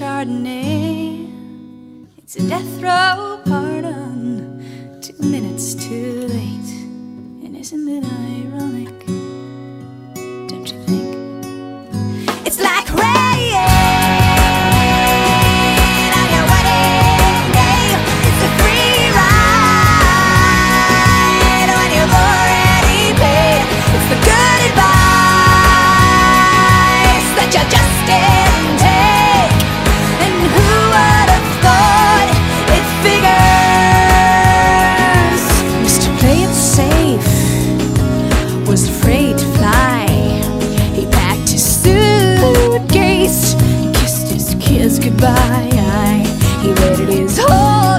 Chardonnay. It's a death row pardon, two minutes too late. is home.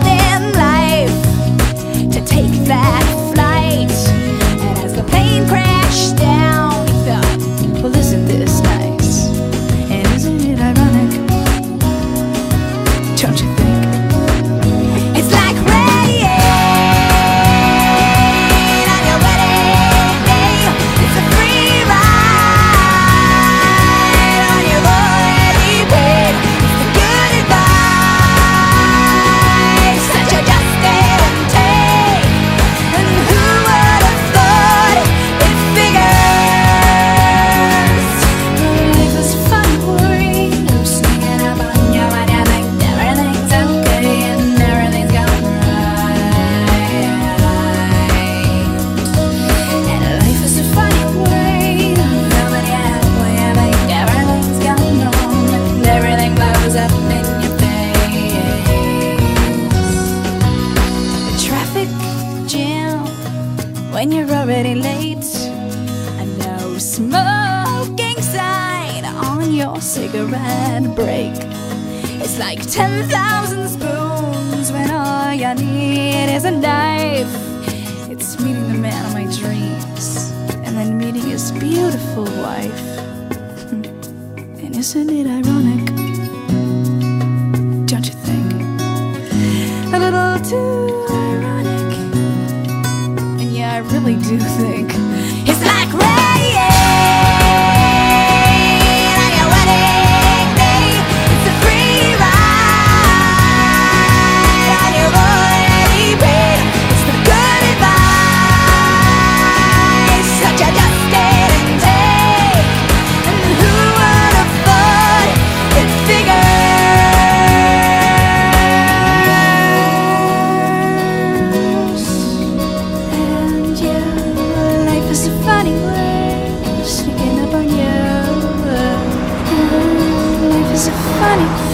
when you're already late. A no smoking sign on your cigarette break. It's like 10,000 spoons when all you need is a knife. It's meeting the man of my dreams and then meeting his beautiful wife. Hmm. And isn't it ironic? Don't you think? A little too really do think it's like. red. funny.